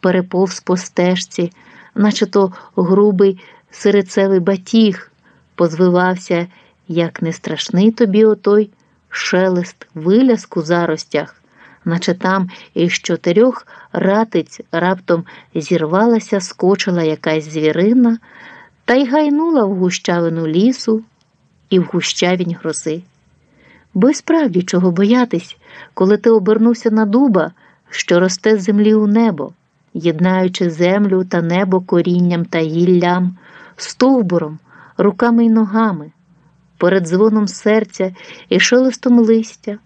переповз по стежці, наче то грубий сирицевий батіг, позвивався, як не страшний тобі отой шелест виляск у заростях, наче там із чотирьох ратиць раптом зірвалася, скочила якась звірина та й гайнула в гущавину лісу і в гущавінь грози. Бо й справді чого боятись, коли ти обернувся на дуба, що росте з землі у небо, єднаючи землю та небо корінням та гіллям, стовбуром, руками й ногами, перед дзвоном серця і шелестом листя,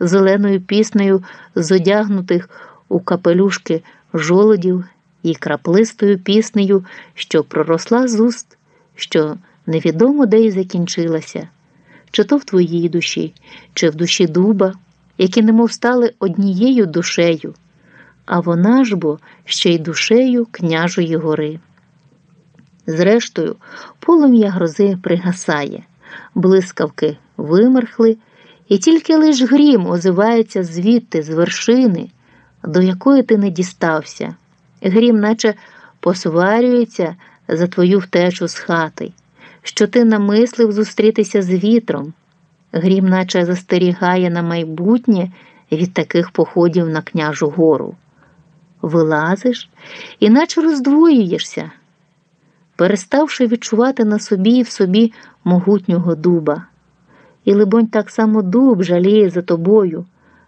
зеленою піснею зодягнутих у капелюшки жолодів і краплистою піснею, що проросла з уст, що невідомо де й закінчилася чи то в твоїй душі, чи в душі дуба, які немов стали однією душею, а вона ж бо ще й душею княжої гори. Зрештою, полум'я грози пригасає, блискавки вимерхли, і тільки лиш грім озивається звідти, з вершини, до якої ти не дістався. Грім, наче посварюється за твою втечу з хати що ти намислив зустрітися з вітром. Грім, наче застерігає на майбутнє від таких походів на княжу гору. Вилазиш і наче роздвоюєшся, переставши відчувати на собі і в собі могутнього дуба. І, либонь, так само дуб жаліє за тобою,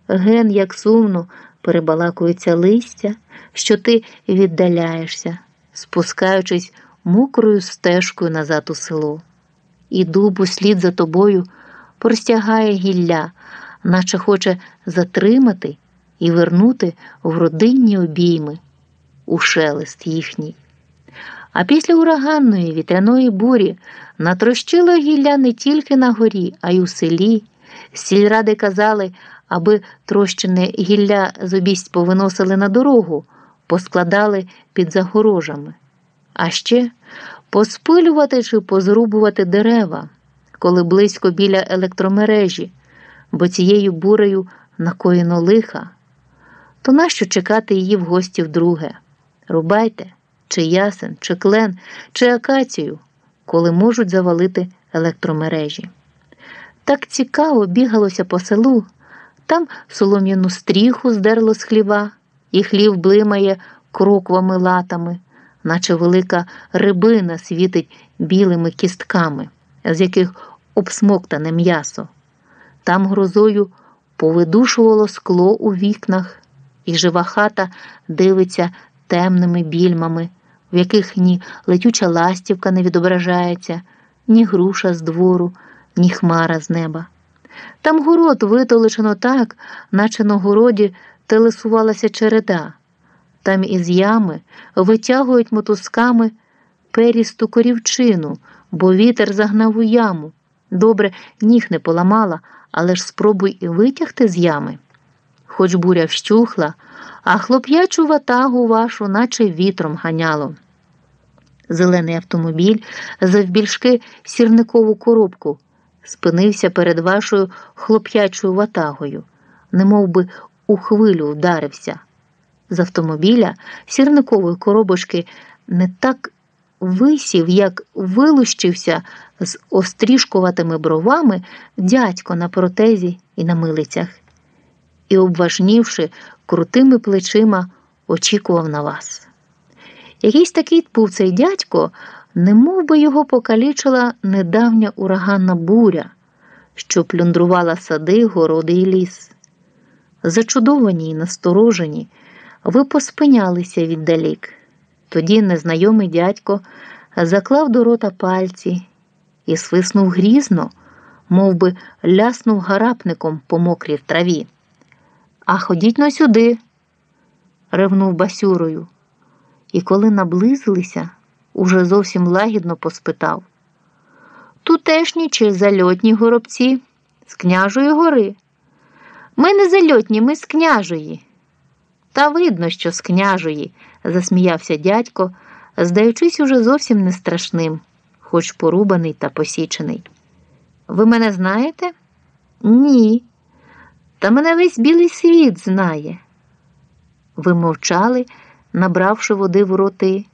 ген, як сумно, перебалакується листя, що ти віддаляєшся, спускаючись мокрою стежкою назад у село, і дубу слід за тобою простягає гілля, наче хоче затримати і вернути в родинні обійми у шелест їхній. А після ураганної вітряної бурі натрощило гілля не тільки на горі, а й у селі. Сільради казали, аби трощене гілля з обість повиносили на дорогу, поскладали під загорожами а ще поспилювати чи позрубувати дерева, коли близько біля електромережі, бо цією бурею накоєно лиха, то нащо чекати її в гості вдруге? Рубайте, чи ясен, чи клен, чи акацію, коли можуть завалити електромережі. Так цікаво бігалося по селу, там солом'яну стріху здерло з хліва, і хлів блимає кроквами латами наче велика рибина світить білими кістками, з яких обсмоктане м'ясо. Там грозою повидушувало скло у вікнах, і жива хата дивиться темними більмами, в яких ні летюча ластівка не відображається, ні груша з двору, ні хмара з неба. Там город витолочено так, наче на городі телесувалася череда. Там із ями витягують мотузками перісту корівчину, бо вітер загнав у яму. Добре, ніг не поламала, але ж спробуй і витягти з ями. Хоч буря вщухла, а хлоп'ячу ватагу вашу, наче вітром ганяло. Зелений автомобіль завбільшки сірникову коробку, спинився перед вашою хлоп'ячою ватагою, немов би у хвилю вдарився з автомобіля сірникової коробочки не так висів, як вилущився з острішкуватими бровами дядько на протезі і на милицях, і, обважнівши крутими плечима, очікував на вас. Якийсь такий був цей дядько, не би його покалічила недавня ураганна буря, що плюндрувала сади, городи і ліс. Зачудовані й насторожені. Ви поспинялися віддалік. Тоді незнайомий дядько заклав до рота пальці і свиснув грізно, мов би ляснув гарапником по мокрій траві. А ходіть но сюди, ревнув басюрою. І коли наблизилися, уже зовсім лагідно поспитав Тутешні чи зальотні горобці з княжої гори? Ми не зальотні, ми з княжої. Та видно, що з княжої, засміявся дядько, здаючись уже зовсім не страшним, хоч порубаний та посічений. Ви мене знаєте? Ні. Та мене весь білий світ знає. Ви мовчали, набравши води в роти,